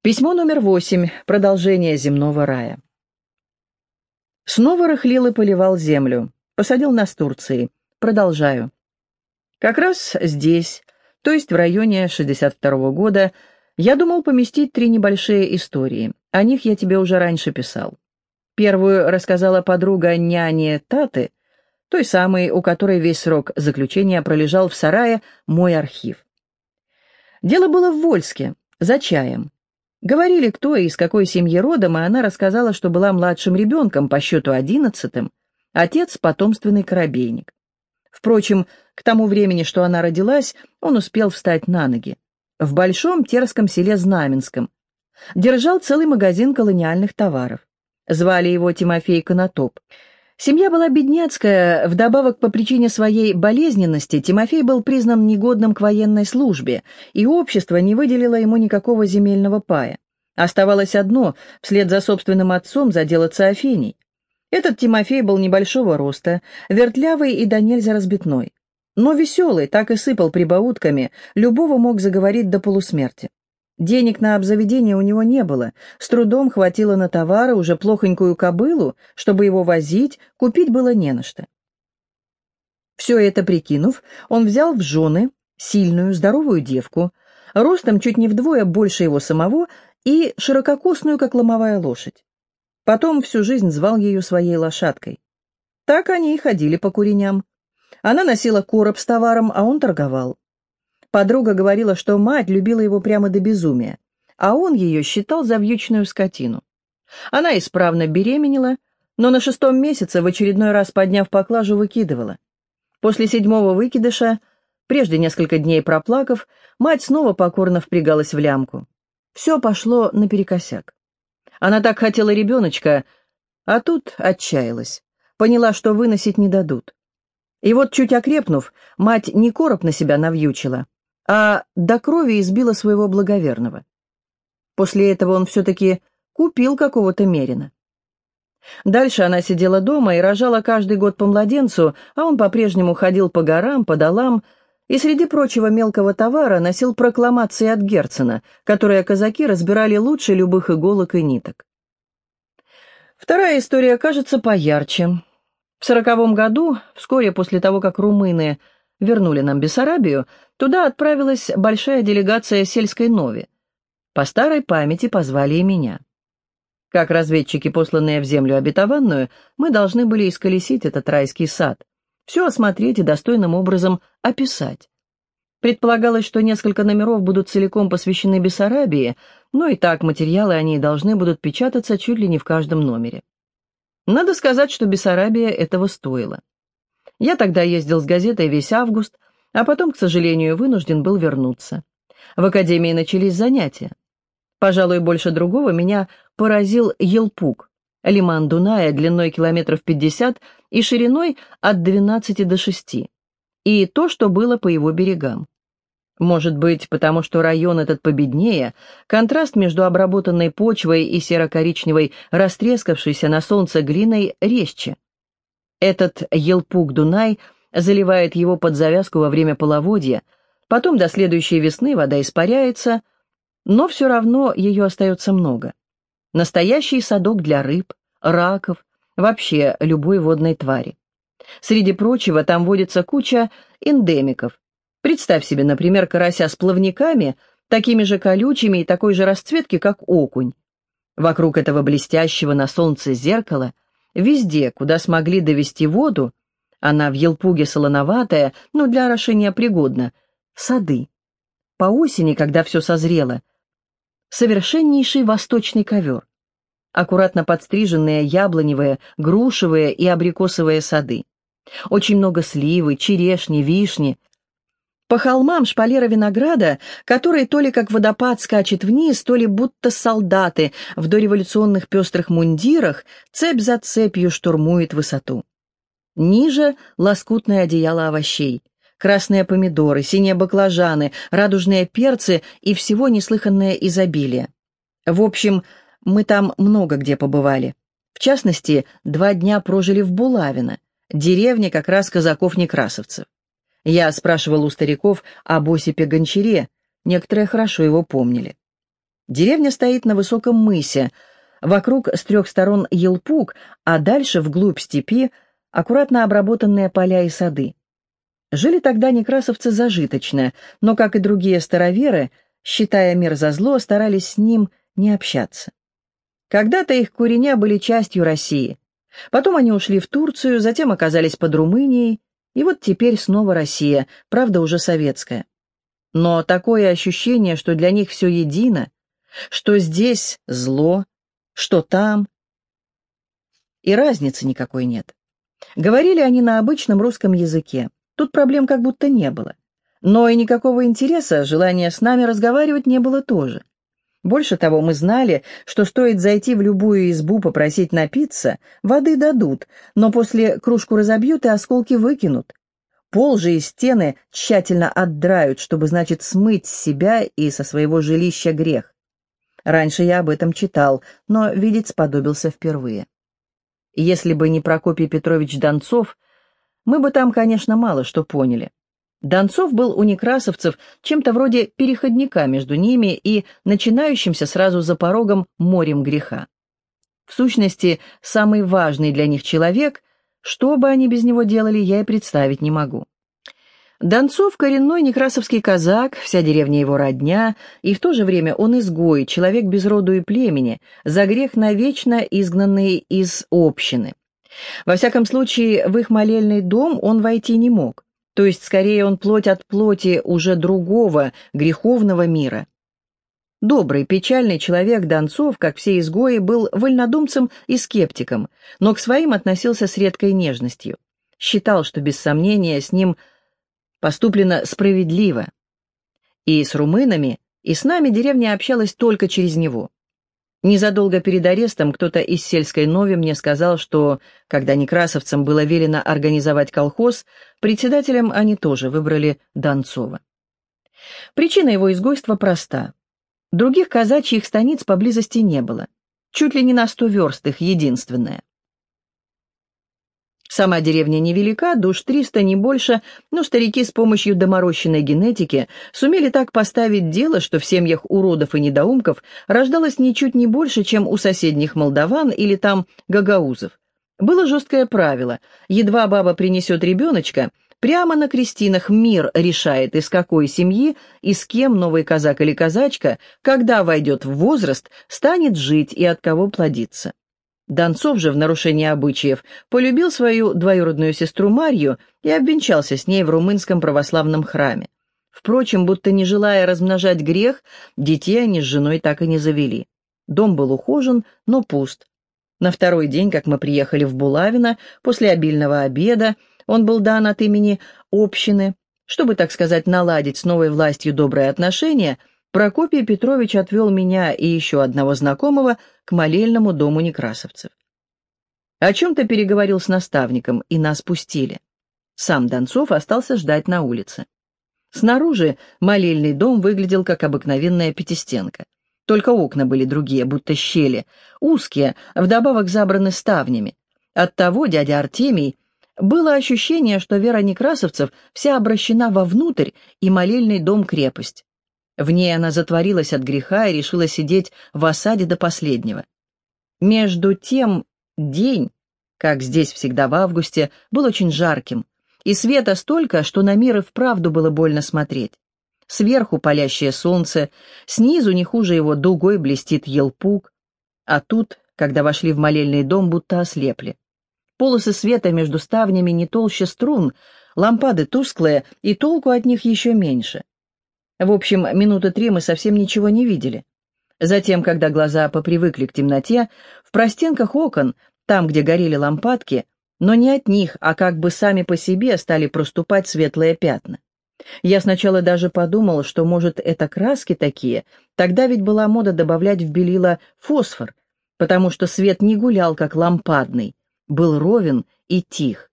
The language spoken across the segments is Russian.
Письмо номер восемь. Продолжение земного рая. Снова рыхлил и поливал землю. Посадил настурции. Продолжаю. Как раз здесь, то есть в районе 62-го года, я думал поместить три небольшие истории. О них я тебе уже раньше писал. Первую рассказала подруга няни Таты, той самой, у которой весь срок заключения пролежал в сарае мой архив. Дело было в Вольске, за чаем. Говорили, кто и из какой семьи родом, и она рассказала, что была младшим ребенком по счету одиннадцатым, отец — потомственный корабейник. Впрочем, к тому времени, что она родилась, он успел встать на ноги. В большом терском селе Знаменском. Держал целый магазин колониальных товаров. Звали его Тимофей Конотоп. Семья была бедняцкая, вдобавок по причине своей болезненности Тимофей был признан негодным к военной службе, и общество не выделило ему никакого земельного пая. Оставалось одно — вслед за собственным отцом заделаться Афиней. Этот Тимофей был небольшого роста, вертлявый и до нельзя разбитной. Но веселый, так и сыпал прибаутками, любого мог заговорить до полусмерти. Денег на обзаведение у него не было, с трудом хватило на товары, уже плохонькую кобылу, чтобы его возить, купить было не на что. Все это прикинув, он взял в жены сильную, здоровую девку, ростом чуть не вдвое больше его самого и ширококосную, как ломовая лошадь. Потом всю жизнь звал ее своей лошадкой. Так они и ходили по куреням. Она носила короб с товаром, а он торговал. Подруга говорила, что мать любила его прямо до безумия, а он ее считал за вьючную скотину. Она исправно беременела, но на шестом месяце, в очередной раз подняв поклажу, выкидывала. После седьмого выкидыша, прежде несколько дней проплакав, мать снова покорно впрягалась в лямку. Все пошло наперекосяк. Она так хотела ребеночка, а тут отчаялась. Поняла, что выносить не дадут. И вот, чуть окрепнув, мать не короб на себя навьючила, а до крови избила своего благоверного. После этого он все-таки купил какого-то мерина. Дальше она сидела дома и рожала каждый год по младенцу, а он по-прежнему ходил по горам, по долам, и среди прочего мелкого товара носил прокламации от Герцена, которые казаки разбирали лучше любых иголок и ниток. Вторая история кажется поярче. В сороковом году, вскоре после того, как румыны вернули нам Бессарабию, туда отправилась большая делегация сельской нови. По старой памяти позвали и меня. Как разведчики, посланные в землю обетованную, мы должны были исколесить этот райский сад, все осмотреть и достойным образом описать. Предполагалось, что несколько номеров будут целиком посвящены Бессарабии, но и так материалы о ней должны будут печататься чуть ли не в каждом номере. Надо сказать, что Бессарабия этого стоила. Я тогда ездил с газетой весь август, а потом, к сожалению, вынужден был вернуться. В академии начались занятия. Пожалуй, больше другого меня поразил Елпук, лиман Дуная длиной километров 50 и шириной от 12 до 6, и то, что было по его берегам. Может быть, потому что район этот победнее, контраст между обработанной почвой и серо-коричневой, растрескавшейся на солнце глиной, резче. Этот Елпук-Дунай заливает его под завязку во время половодья, потом до следующей весны вода испаряется, но все равно ее остается много. Настоящий садок для рыб, раков, вообще любой водной твари. Среди прочего, там водится куча эндемиков. Представь себе, например, карася с плавниками, такими же колючими и такой же расцветки, как окунь. Вокруг этого блестящего на солнце зеркала – Везде, куда смогли довести воду, она в Елпуге солоноватая, но для орошения пригодна, сады. По осени, когда все созрело, совершеннейший восточный ковер. Аккуратно подстриженные яблоневые, грушевые и абрикосовые сады. Очень много сливы, черешни, вишни, по холмам шпалера винограда, который то ли как водопад скачет вниз, то ли будто солдаты в дореволюционных пестрых мундирах цепь за цепью штурмует высоту. Ниже лоскутное одеяло овощей. Красные помидоры, синие баклажаны, радужные перцы и всего неслыханное изобилие. В общем, мы там много где побывали. В частности, два дня прожили в Булавино, деревне как раз казаков-некрасовцев. Я спрашивал у стариков об Осипе Гончаре, некоторые хорошо его помнили. Деревня стоит на высоком мысе, вокруг с трех сторон елпук, а дальше вглубь степи аккуратно обработанные поля и сады. Жили тогда некрасовцы зажиточно, но, как и другие староверы, считая мир за зло, старались с ним не общаться. Когда-то их куреня были частью России. Потом они ушли в Турцию, затем оказались под Румынией, и вот теперь снова Россия, правда уже советская. Но такое ощущение, что для них все едино, что здесь зло, что там, и разницы никакой нет. Говорили они на обычном русском языке, тут проблем как будто не было. Но и никакого интереса, желания с нами разговаривать не было тоже. Больше того, мы знали, что стоит зайти в любую избу попросить напиться, воды дадут, но после кружку разобьют и осколки выкинут. Пол же и стены тщательно отдрают, чтобы, значит, смыть с себя и со своего жилища грех. Раньше я об этом читал, но видеть сподобился впервые. Если бы не Прокопий Петрович Донцов, мы бы там, конечно, мало что поняли. Донцов был у некрасовцев чем-то вроде переходника между ними и начинающимся сразу за порогом морем греха. В сущности, самый важный для них человек, что бы они без него делали, я и представить не могу. Донцов — коренной некрасовский казак, вся деревня его родня, и в то же время он изгой, человек без роду и племени, за грех навечно изгнанный из общины. Во всяком случае, в их молельный дом он войти не мог, то есть скорее он плоть от плоти уже другого, греховного мира. Добрый, печальный человек Донцов, как все изгои, был вольнодумцем и скептиком, но к своим относился с редкой нежностью. Считал, что без сомнения с ним – поступлено справедливо. И с румынами, и с нами деревня общалась только через него. Незадолго перед арестом кто-то из сельской нови мне сказал, что, когда некрасовцам было велено организовать колхоз, председателем они тоже выбрали Донцова. Причина его изгойства проста. Других казачьих станиц поблизости не было. Чуть ли не на сто верст их единственная. Сама деревня невелика, душ 300, не больше, но старики с помощью доморощенной генетики сумели так поставить дело, что в семьях уродов и недоумков рождалось ничуть не больше, чем у соседних молдаван или там гагаузов. Было жесткое правило, едва баба принесет ребеночка, прямо на крестинах мир решает, из какой семьи и с кем новый казак или казачка, когда войдет в возраст, станет жить и от кого плодиться. Донцов же в нарушении обычаев полюбил свою двоюродную сестру Марью и обвенчался с ней в румынском православном храме. Впрочем, будто не желая размножать грех, детей они с женой так и не завели. Дом был ухожен, но пуст. На второй день, как мы приехали в Булавино, после обильного обеда, он был дан от имени общины, чтобы, так сказать, наладить с новой властью добрые отношения, Прокопий Петрович отвел меня и еще одного знакомого к молельному дому некрасовцев. О чем-то переговорил с наставником, и нас пустили. Сам Донцов остался ждать на улице. Снаружи молельный дом выглядел как обыкновенная пятистенка. Только окна были другие, будто щели, узкие, вдобавок забраны ставнями. Оттого дядя Артемий было ощущение, что вера некрасовцев вся обращена вовнутрь, и молельный дом — крепость. В ней она затворилась от греха и решила сидеть в осаде до последнего. Между тем день, как здесь всегда в августе, был очень жарким, и света столько, что на мир и вправду было больно смотреть. Сверху палящее солнце, снизу не хуже его дугой блестит елпук, а тут, когда вошли в молельный дом, будто ослепли. Полосы света между ставнями не толще струн, лампады тусклые, и толку от них еще меньше. В общем, минуты три мы совсем ничего не видели. Затем, когда глаза попривыкли к темноте, в простенках окон, там, где горели лампадки, но не от них, а как бы сами по себе стали проступать светлые пятна. Я сначала даже подумал, что, может, это краски такие, тогда ведь была мода добавлять в белила фосфор, потому что свет не гулял, как лампадный, был ровен и тих.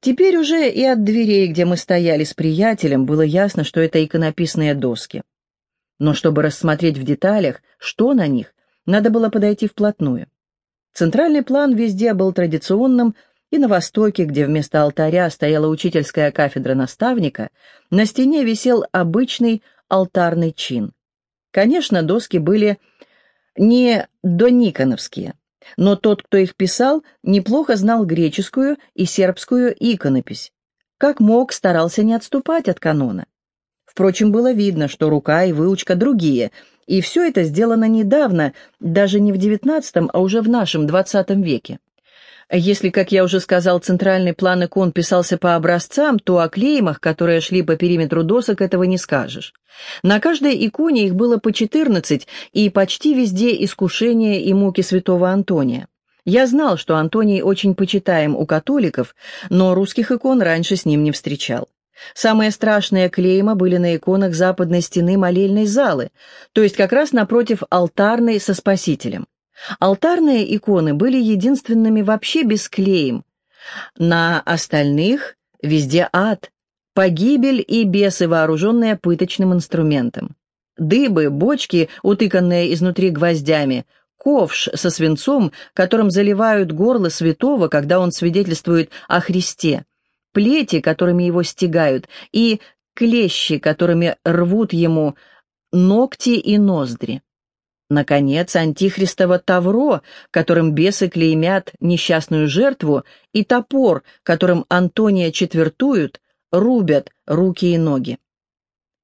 Теперь уже и от дверей, где мы стояли с приятелем, было ясно, что это иконописные доски. Но чтобы рассмотреть в деталях, что на них, надо было подойти вплотную. Центральный план везде был традиционным, и на востоке, где вместо алтаря стояла учительская кафедра наставника, на стене висел обычный алтарный чин. Конечно, доски были не дониконовские, но тот, кто их писал, неплохо знал греческую и сербскую иконопись. Как мог, старался не отступать от канона. Впрочем, было видно, что рука и выучка другие, и все это сделано недавно, даже не в XIX, а уже в нашем XX веке. Если, как я уже сказал, центральный план икон писался по образцам, то о клеймах, которые шли по периметру досок, этого не скажешь. На каждой иконе их было по 14, и почти везде искушение и муки святого Антония. Я знал, что Антоний очень почитаем у католиков, но русских икон раньше с ним не встречал. Самые страшные клейма были на иконах западной стены молельной залы, то есть как раз напротив алтарной со Спасителем. Алтарные иконы были единственными вообще без клеем. На остальных везде ад, погибель и бесы, вооруженные пыточным инструментом. Дыбы, бочки, утыканные изнутри гвоздями, ковш со свинцом, которым заливают горло святого, когда он свидетельствует о Христе, плети, которыми его стегают, и клещи, которыми рвут ему ногти и ноздри. Наконец, антихристово тавро, которым бесы клеймят несчастную жертву, и топор, которым Антония четвертуют, рубят руки и ноги.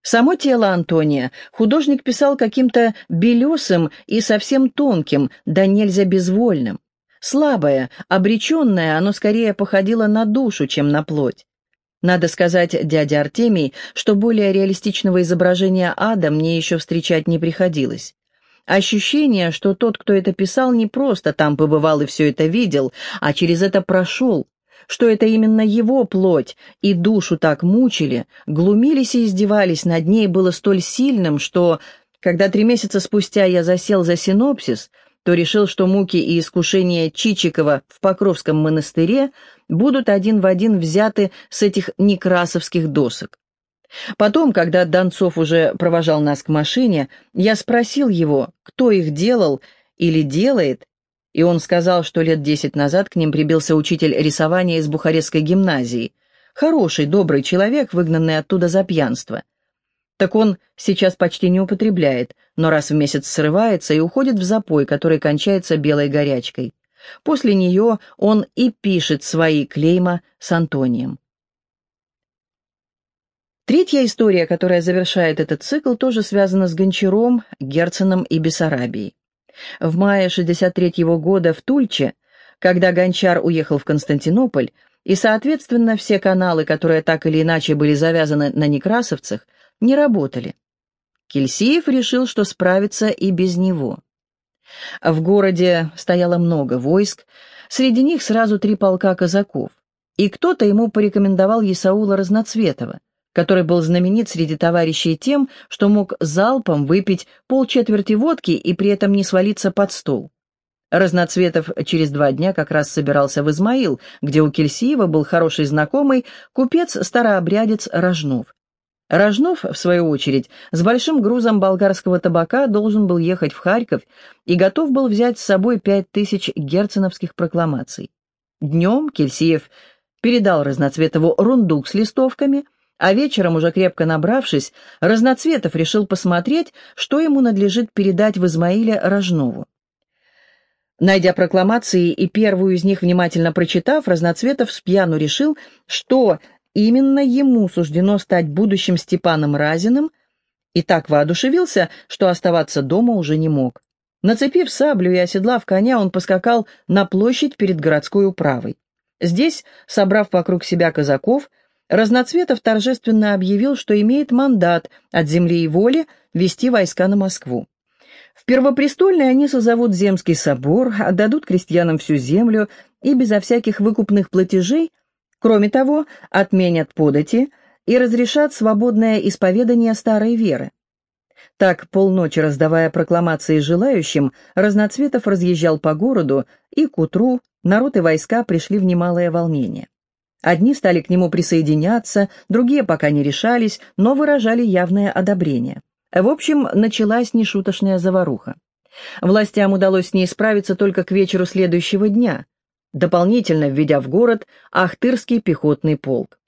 Само тело Антония художник писал каким-то белесым и совсем тонким, да нельзя безвольным. Слабое, обреченное, оно скорее походило на душу, чем на плоть. Надо сказать дяде Артемий, что более реалистичного изображения ада мне еще встречать не приходилось. Ощущение, что тот, кто это писал, не просто там побывал и все это видел, а через это прошел, что это именно его плоть и душу так мучили, глумились и издевались над ней, было столь сильным, что, когда три месяца спустя я засел за синопсис, то решил, что муки и искушения Чичикова в Покровском монастыре будут один в один взяты с этих некрасовских досок. Потом, когда Донцов уже провожал нас к машине, я спросил его, кто их делал или делает, и он сказал, что лет десять назад к ним прибился учитель рисования из Бухарестской гимназии. Хороший, добрый человек, выгнанный оттуда за пьянство. Так он сейчас почти не употребляет, но раз в месяц срывается и уходит в запой, который кончается белой горячкой. После нее он и пишет свои клейма с Антонием. Третья история, которая завершает этот цикл, тоже связана с Гончаром, Герценом и Бессарабией. В мае 63 -го года в Тульче, когда Гончар уехал в Константинополь, и, соответственно, все каналы, которые так или иначе были завязаны на некрасовцах, не работали. Кельсиев решил, что справится и без него. В городе стояло много войск, среди них сразу три полка казаков, и кто-то ему порекомендовал Исаула Разноцветова, который был знаменит среди товарищей тем, что мог залпом выпить полчетверти водки и при этом не свалиться под стол. Разноцветов через два дня как раз собирался в Измаил, где у Кельсиева был хороший знакомый купец-старообрядец Рожнов. Рожнов, в свою очередь, с большим грузом болгарского табака должен был ехать в Харьков и готов был взять с собой пять тысяч герценовских прокламаций. Днем Кельсиев передал Разноцветову рундук с листовками, а вечером, уже крепко набравшись, Разноцветов решил посмотреть, что ему надлежит передать в Измаиле Рожнову. Найдя прокламации и первую из них внимательно прочитав, Разноцветов с пьяну решил, что именно ему суждено стать будущим Степаном Разиным, и так воодушевился, что оставаться дома уже не мог. Нацепив саблю и оседлав коня, он поскакал на площадь перед городской управой. Здесь, собрав вокруг себя казаков, Разноцветов торжественно объявил, что имеет мандат от земли и воли вести войска на Москву. В Первопрестольный они созовут Земский собор, отдадут крестьянам всю землю и безо всяких выкупных платежей, кроме того, отменят подати и разрешат свободное исповедание старой веры. Так, полночи раздавая прокламации желающим, Разноцветов разъезжал по городу, и к утру народ и войска пришли в немалое волнение. Одни стали к нему присоединяться, другие пока не решались, но выражали явное одобрение. В общем, началась нешуточная заваруха. Властям удалось с ней справиться только к вечеру следующего дня, дополнительно введя в город Ахтырский пехотный полк.